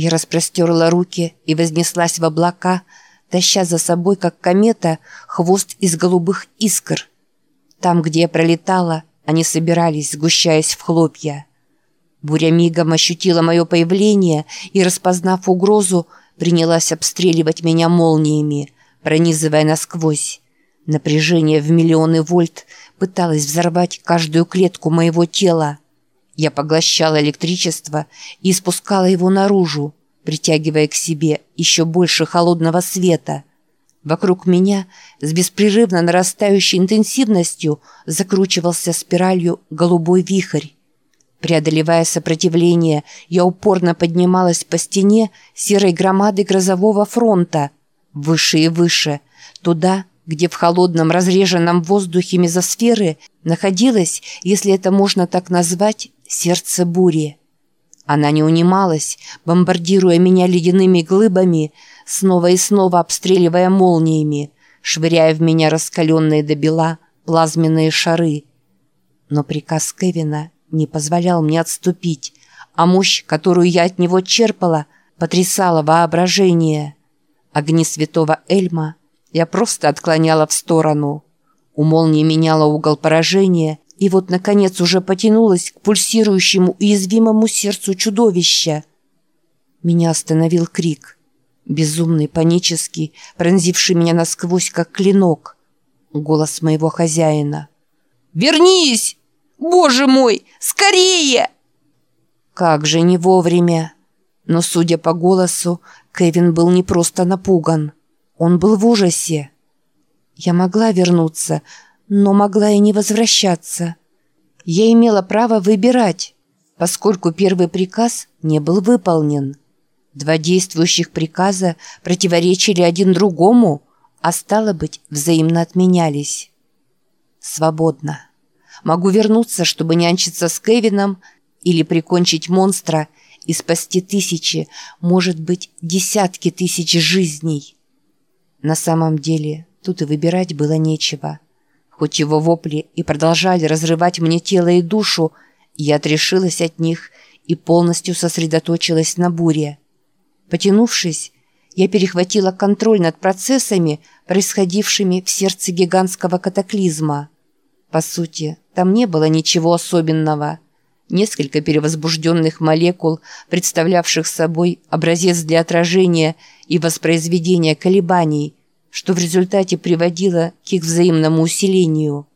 Я распростерла руки и вознеслась в облака, таща за собой, как комета, хвост из голубых искр. Там, где я пролетала, они собирались, сгущаясь в хлопья. Буря мигом ощутила мое появление и, распознав угрозу, принялась обстреливать меня молниями, пронизывая насквозь. Напряжение в миллионы вольт пыталось взорвать каждую клетку моего тела. Я поглощала электричество и испускала его наружу, притягивая к себе еще больше холодного света. Вокруг меня с беспрерывно нарастающей интенсивностью закручивался спиралью голубой вихрь. Преодолевая сопротивление, я упорно поднималась по стене серой громады грозового фронта, выше и выше, туда, где в холодном разреженном воздухе мезосферы находилось, если это можно так назвать, сердце бури. Она не унималась, бомбардируя меня ледяными глыбами, снова и снова обстреливая молниями, швыряя в меня раскаленные до бела плазменные шары. Но приказ Кевина не позволял мне отступить, а мощь, которую я от него черпала, потрясала воображение. Огни святого Эльма я просто отклоняла в сторону. У молнии меняла угол поражения, и вот, наконец, уже потянулась к пульсирующему уязвимому сердцу чудовища. Меня остановил крик. Безумный, панический, пронзивший меня насквозь, как клинок. Голос моего хозяина. «Вернись!» Боже мой, скорее!» Как же не вовремя. Но, судя по голосу, Кевин был не просто напуган. Он был в ужасе. Я могла вернуться, но могла и не возвращаться. Я имела право выбирать, поскольку первый приказ не был выполнен. Два действующих приказа противоречили один другому, а стало быть, взаимно отменялись. Свободно. Могу вернуться, чтобы нянчиться с Кевином или прикончить монстра и спасти тысячи, может быть, десятки тысяч жизней. На самом деле, тут и выбирать было нечего. Хоть его вопли и продолжали разрывать мне тело и душу, я отрешилась от них и полностью сосредоточилась на буре. Потянувшись, я перехватила контроль над процессами, происходившими в сердце гигантского катаклизма. По сути, там не было ничего особенного. Несколько перевозбужденных молекул, представлявших собой образец для отражения и воспроизведения колебаний, что в результате приводило к их взаимному усилению.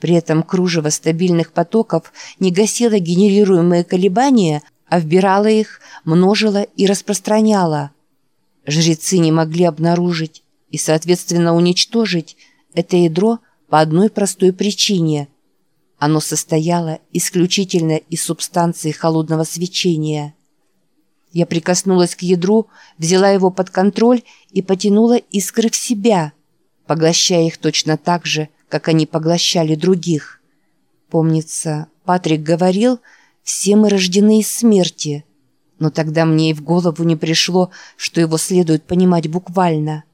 При этом кружево стабильных потоков не гасило генерируемые колебания, а вбирало их, множило и распространяло. Жрецы не могли обнаружить и, соответственно, уничтожить это ядро – по одной простой причине. Оно состояло исключительно из субстанции холодного свечения. Я прикоснулась к ядру, взяла его под контроль и потянула искры в себя, поглощая их точно так же, как они поглощали других. Помнится, Патрик говорил, все мы рождены из смерти. Но тогда мне и в голову не пришло, что его следует понимать буквально.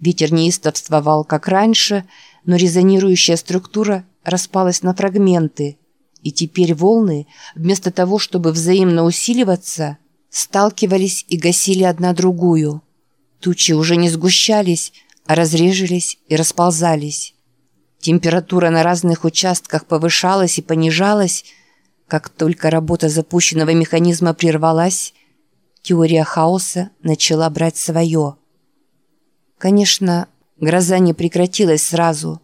Ветер неистовствовал, как раньше, но резонирующая структура распалась на фрагменты, и теперь волны, вместо того, чтобы взаимно усиливаться, сталкивались и гасили одна другую. Тучи уже не сгущались, а разрежились и расползались. Температура на разных участках повышалась и понижалась. Как только работа запущенного механизма прервалась, теория хаоса начала брать свое. Конечно, Гроза не прекратилась сразу,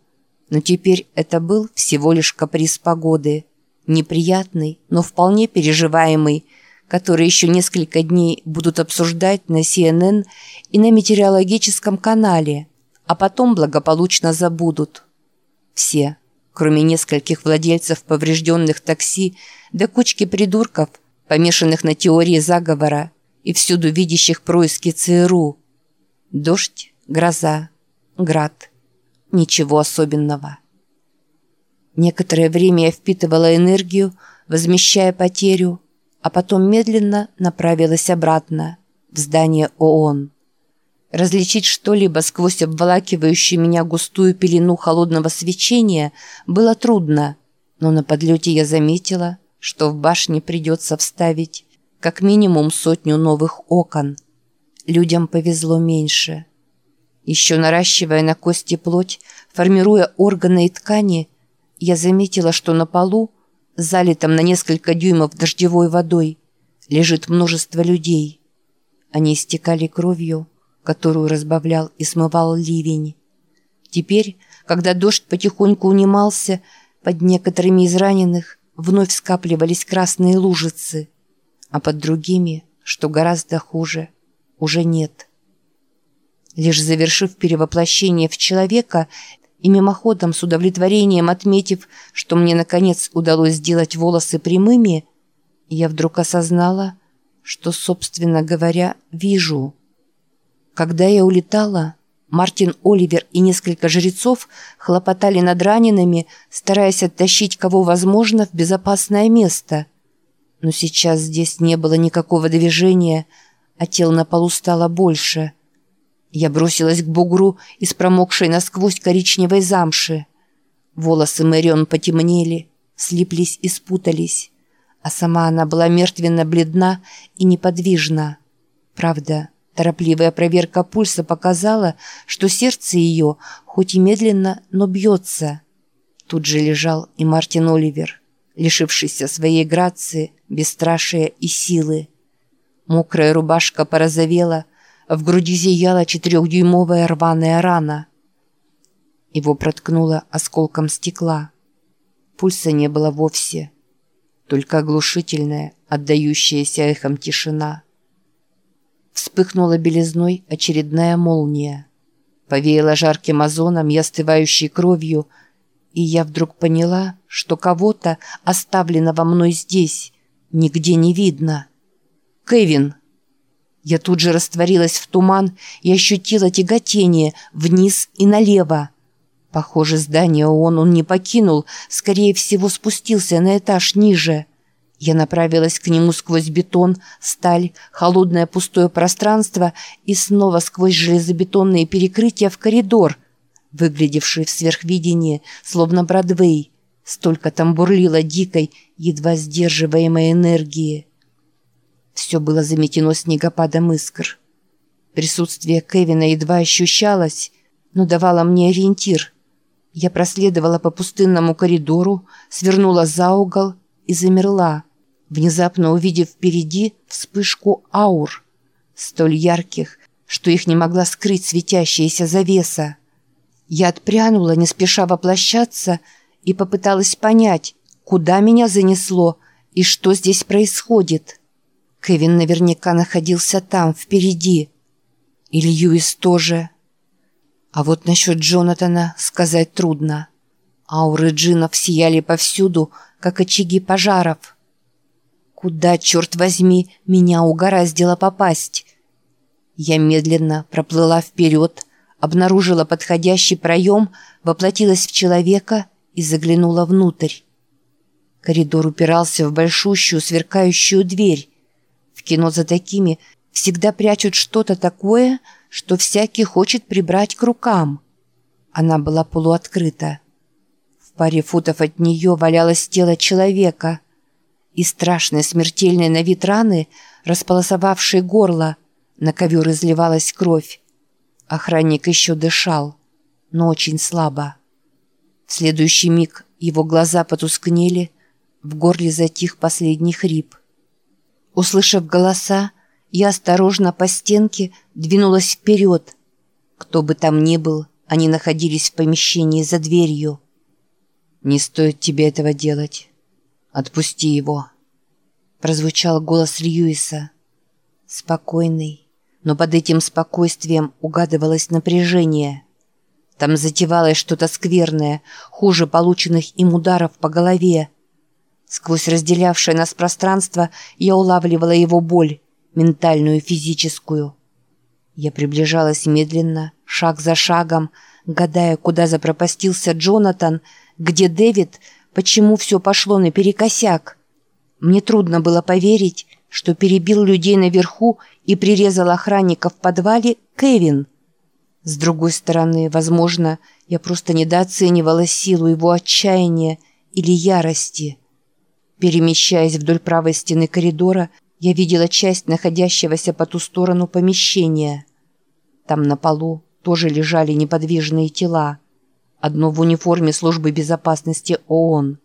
но теперь это был всего лишь каприз погоды. Неприятный, но вполне переживаемый, который еще несколько дней будут обсуждать на CNN и на метеорологическом канале, а потом благополучно забудут. Все, кроме нескольких владельцев поврежденных такси до кучки придурков, помешанных на теории заговора и всюду видящих происки ЦРУ. Дождь, гроза, Град. Ничего особенного. Некоторое время я впитывала энергию, возмещая потерю, а потом медленно направилась обратно, в здание ООН. Различить что-либо сквозь обволакивающую меня густую пелену холодного свечения было трудно, но на подлете я заметила, что в башне придется вставить как минимум сотню новых окон. Людям повезло меньше. Еще наращивая на кости плоть, формируя органы и ткани, я заметила, что на полу, залитом на несколько дюймов дождевой водой, лежит множество людей. Они истекали кровью, которую разбавлял и смывал ливень. Теперь, когда дождь потихоньку унимался, под некоторыми из раненых вновь скапливались красные лужицы, а под другими, что гораздо хуже, уже нет. Лишь завершив перевоплощение в человека и мимоходом с удовлетворением отметив, что мне наконец удалось сделать волосы прямыми, я вдруг осознала, что, собственно говоря, вижу. Когда я улетала, Мартин Оливер и несколько жрецов хлопотали над ранеными, стараясь оттащить кого возможно в безопасное место. Но сейчас здесь не было никакого движения, а тел на полу стало больше. Я бросилась к бугру из промокшей насквозь коричневой замши. Волосы Мэрион потемнели, слиплись и спутались, а сама она была мертвенно бледна и неподвижна. Правда, торопливая проверка пульса показала, что сердце ее, хоть и медленно, но бьется. Тут же лежал и Мартин Оливер, лишившийся своей грации, бесстрашия и силы. Мокрая рубашка порозовела, в груди зияла четырехдюймовая рваная рана. Его проткнуло осколком стекла. Пульса не было вовсе, только оглушительная, отдающаяся эхом тишина. Вспыхнула белизной очередная молния. Повеяла жарким озоном и остывающей кровью, и я вдруг поняла, что кого-то, оставленного мной здесь, нигде не видно. «Кевин!» Я тут же растворилась в туман и ощутила тяготение вниз и налево. Похоже, здание ООН он не покинул, скорее всего, спустился на этаж ниже. Я направилась к нему сквозь бетон, сталь, холодное пустое пространство и снова сквозь железобетонные перекрытия в коридор, выглядевший в сверхвидении, словно Бродвей. Столько там бурлило дикой, едва сдерживаемой энергии. Все было заметено снегопадом искр. Присутствие Кевина едва ощущалось, но давало мне ориентир. Я проследовала по пустынному коридору, свернула за угол и замерла, внезапно увидев впереди вспышку аур, столь ярких, что их не могла скрыть светящаяся завеса. Я отпрянула, не спеша воплощаться, и попыталась понять, куда меня занесло и что здесь происходит. Кевин наверняка находился там, впереди. И Льюис тоже. А вот насчет Джонатана сказать трудно. Ауры джинов сияли повсюду, как очаги пожаров. Куда, черт возьми, меня угораздило попасть? Я медленно проплыла вперед, обнаружила подходящий проем, воплотилась в человека и заглянула внутрь. Коридор упирался в большущую сверкающую дверь, в кино за такими всегда прячут что-то такое, что всякий хочет прибрать к рукам. Она была полуоткрыта. В паре футов от нее валялось тело человека, и страшные смертельные на вид раны, располосовавшие горло, на ковер изливалась кровь. Охранник еще дышал, но очень слабо. В следующий миг его глаза потускнели, в горле затих последний хрип – Услышав голоса, я осторожно по стенке двинулась вперед. Кто бы там ни был, они находились в помещении за дверью. «Не стоит тебе этого делать. Отпусти его», — прозвучал голос Льюиса. Спокойный, но под этим спокойствием угадывалось напряжение. Там затевалось что-то скверное, хуже полученных им ударов по голове. Сквозь разделявшее нас пространство я улавливала его боль, ментальную и физическую. Я приближалась медленно, шаг за шагом, гадая, куда запропастился Джонатан, где Дэвид, почему все пошло наперекосяк. Мне трудно было поверить, что перебил людей наверху и прирезал охранника в подвале Кевин. С другой стороны, возможно, я просто недооценивала силу его отчаяния или ярости. Перемещаясь вдоль правой стены коридора, Я видела часть находящегося по ту сторону помещения. Там на полу тоже лежали неподвижные тела. Одно в униформе службы безопасности ООН.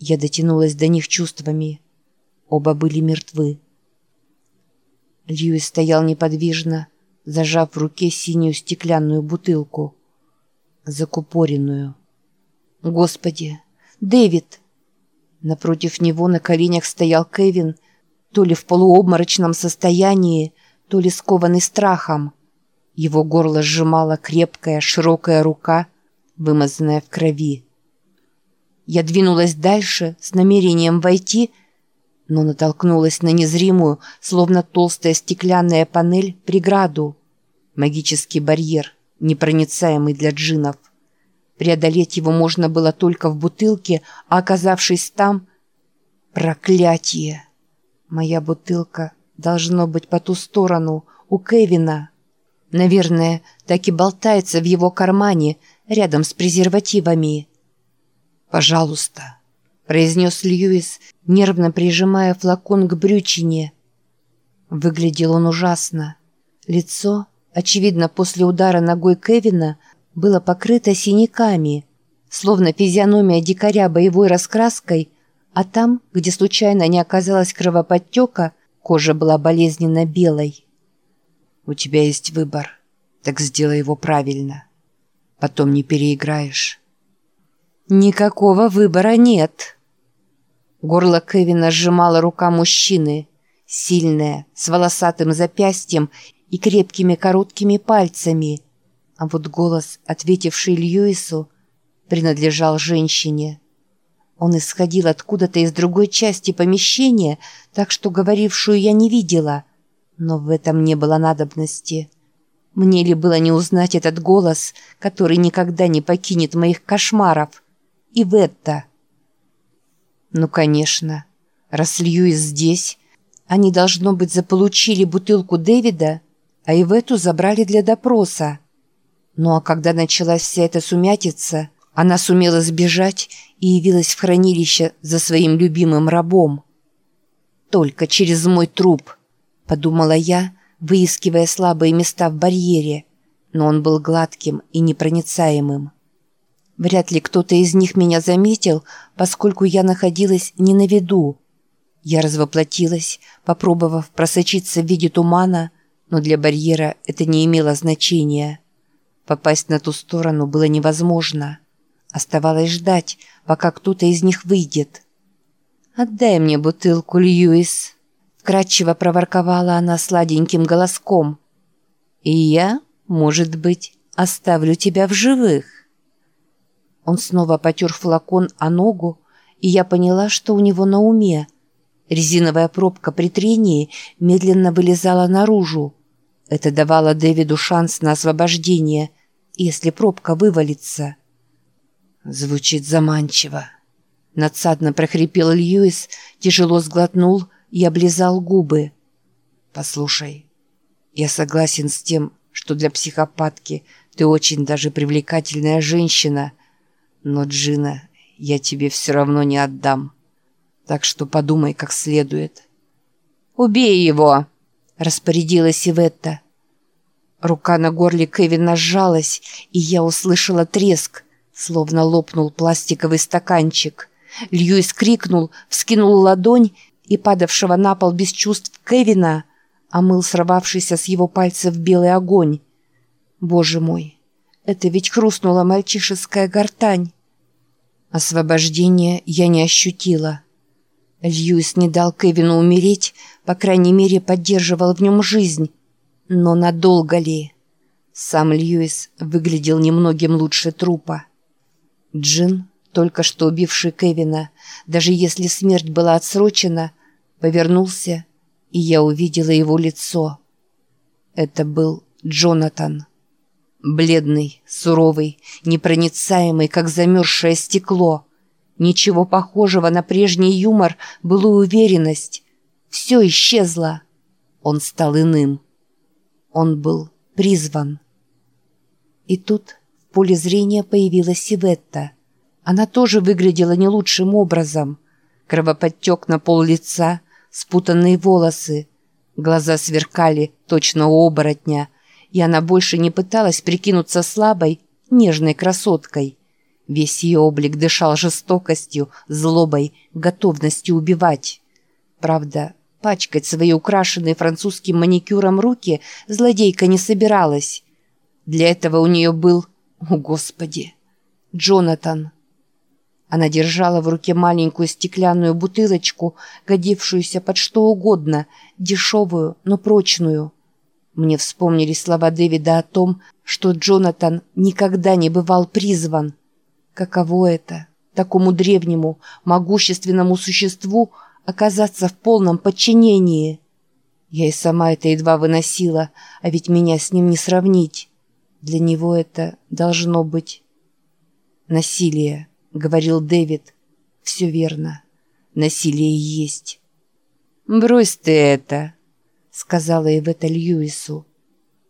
Я дотянулась до них чувствами. Оба были мертвы. Льюис стоял неподвижно, зажав в руке синюю стеклянную бутылку, закупоренную. «Господи! Дэвид!» Напротив него на коленях стоял Кевин, то ли в полуобморочном состоянии, то ли скованный страхом. Его горло сжимала крепкая, широкая рука, вымазанная в крови. Я двинулась дальше с намерением войти, но натолкнулась на незримую, словно толстая стеклянная панель, преграду. Магический барьер, непроницаемый для джинов. Преодолеть его можно было только в бутылке, а оказавшись там... Проклятие! Моя бутылка должно быть по ту сторону, у Кевина. Наверное, так и болтается в его кармане, рядом с презервативами. «Пожалуйста», — произнес Льюис, нервно прижимая флакон к брючине. Выглядел он ужасно. Лицо, очевидно, после удара ногой Кевина, было покрыто синяками, словно физиономия дикаря боевой раскраской, а там, где случайно не оказалось кровоподтека, кожа была болезненно белой. «У тебя есть выбор, так сделай его правильно. Потом не переиграешь». «Никакого выбора нет». Горло Кевина сжимала рука мужчины, сильная, с волосатым запястьем и крепкими короткими пальцами, а вот голос, ответивший Льюису, принадлежал женщине. Он исходил откуда-то из другой части помещения, так что говорившую я не видела, но в этом не было надобности. Мне ли было не узнать этот голос, который никогда не покинет моих кошмаров? И в это... Ну, конечно, раз Льюис здесь, они, должно быть, заполучили бутылку Дэвида, а и в эту забрали для допроса. Ну а когда началась вся эта сумятица, она сумела сбежать и явилась в хранилище за своим любимым рабом. «Только через мой труп», — подумала я, выискивая слабые места в барьере, но он был гладким и непроницаемым. Вряд ли кто-то из них меня заметил, поскольку я находилась не на виду. Я развоплотилась, попробовав просочиться в виде тумана, но для барьера это не имело значения. Попасть на ту сторону было невозможно. Оставалось ждать, пока кто-то из них выйдет. «Отдай мне бутылку, Льюис», — вкратчиво проворковала она сладеньким голоском. «И я, может быть, оставлю тебя в живых». Он снова потер флакон о ногу, и я поняла, что у него на уме. Резиновая пробка при трении медленно вылезала наружу. Это давало Дэвиду шанс на освобождение, если пробка вывалится. Звучит заманчиво. Надсадно прохрипел Льюис, тяжело сглотнул и облизал губы. «Послушай, я согласен с тем, что для психопатки ты очень даже привлекательная женщина, но Джина я тебе все равно не отдам. Так что подумай как следует». «Убей его!» распорядилась Иветта. Рука на горле Кевина сжалась, и я услышала треск, словно лопнул пластиковый стаканчик. Льюис крикнул, вскинул ладонь и падавшего на пол без чувств Кевина омыл срывавшийся с его пальцев белый огонь. Боже мой, это ведь хрустнула мальчишеская гортань. Освобождения я не ощутила. Льюис не дал Кевину умереть, по крайней мере, поддерживал в нем жизнь. Но надолго ли? Сам Льюис выглядел немногим лучше трупа. Джин, только что убивший Кевина, даже если смерть была отсрочена, повернулся, и я увидела его лицо. Это был Джонатан. Бледный, суровый, непроницаемый, как замерзшее стекло – Ничего похожего на прежний юмор, былую уверенность. Все исчезло. Он стал иным. Он был призван. И тут в поле зрения появилась Сиветта. Она тоже выглядела не лучшим образом. Кровоподтек на пол лица, спутанные волосы. Глаза сверкали, точно у оборотня, и она больше не пыталась прикинуться слабой, нежной красоткой. Весь ее облик дышал жестокостью, злобой, готовностью убивать. Правда, пачкать свои украшенные французским маникюром руки злодейка не собиралась. Для этого у нее был, о господи, Джонатан. Она держала в руке маленькую стеклянную бутылочку, годившуюся под что угодно, дешевую, но прочную. Мне вспомнились слова Дэвида о том, что Джонатан никогда не бывал призван. Каково это, такому древнему, могущественному существу, оказаться в полном подчинении? Я и сама это едва выносила, а ведь меня с ним не сравнить. Для него это должно быть насилие, говорил Дэвид. Все верно. Насилие есть. «Брось ты это», — сказала Эвета Льюису.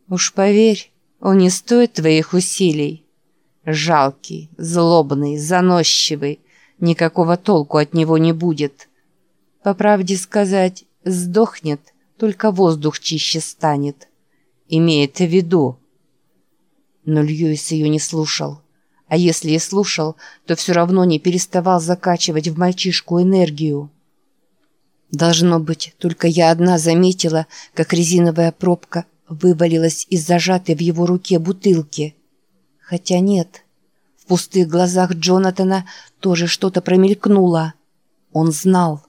«Уж поверь, он не стоит твоих усилий. Жалкий, злобный, заносчивый. Никакого толку от него не будет. По правде сказать, сдохнет, только воздух чище станет. Имей это в виду». Но Льюис ее не слушал. А если и слушал, то все равно не переставал закачивать в мальчишку энергию. Должно быть, только я одна заметила, как резиновая пробка вывалилась из зажатой в его руке бутылки. Хотя нет. В пустых глазах Джонатана тоже что-то промелькнуло. Он знал.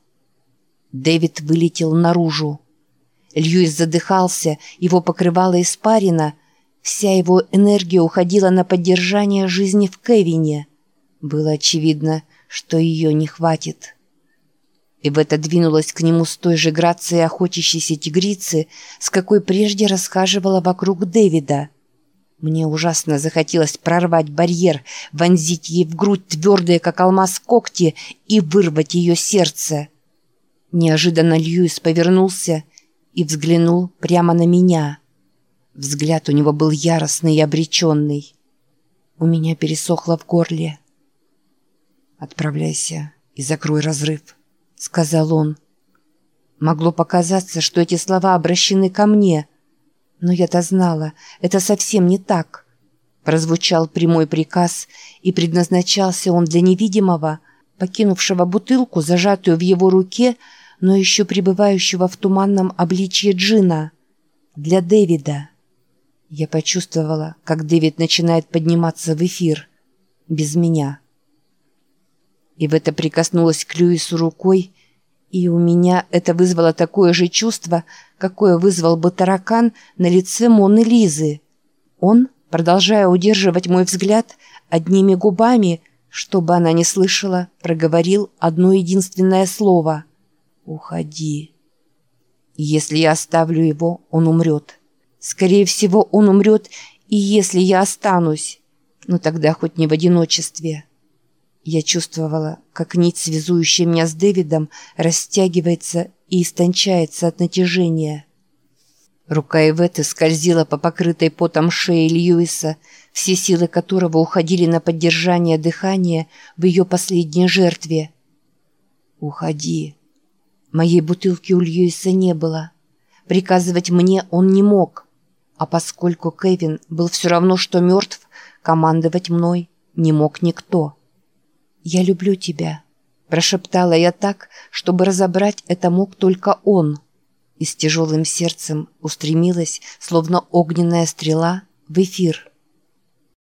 Дэвид вылетел наружу. Льюис задыхался, его покрывала испарина — Вся его энергия уходила на поддержание жизни в Кевине. Было очевидно, что ее не хватит. И в это двинулась к нему с той же грацией охотящейся тигрицы, с какой прежде расхаживала вокруг Дэвида. Мне ужасно захотелось прорвать барьер, вонзить ей в грудь твердые, как алмаз, когти и вырвать ее сердце. Неожиданно Льюис повернулся и взглянул прямо на меня — Взгляд у него был яростный и обреченный. У меня пересохло в горле. «Отправляйся и закрой разрыв», — сказал он. Могло показаться, что эти слова обращены ко мне, но я-то знала, это совсем не так. Прозвучал прямой приказ, и предназначался он для невидимого, покинувшего бутылку, зажатую в его руке, но еще пребывающего в туманном обличье Джина. Для Дэвида. Я почувствовала, как Дэвид начинает подниматься в эфир. Без меня. И в это прикоснулась к Льюису рукой, и у меня это вызвало такое же чувство, какое вызвал бы таракан на лице Моны Лизы. Он, продолжая удерживать мой взгляд, одними губами, чтобы она не слышала, проговорил одно единственное слово «Уходи». Если я оставлю его, он умрет. Скорее всего, он умрет, и если я останусь, ну тогда хоть не в одиночестве. Я чувствовала, как нить, связующая меня с Дэвидом, растягивается и истончается от натяжения. Рука Иветы скользила по покрытой потом шее Льюиса, все силы которого уходили на поддержание дыхания в ее последней жертве. «Уходи». Моей бутылки у Льюиса не было. Приказывать мне он не мог. А поскольку Кевин был все равно, что мертв, командовать мной не мог никто. «Я люблю тебя», – прошептала я так, чтобы разобрать это мог только он. И с тяжелым сердцем устремилась, словно огненная стрела, в эфир –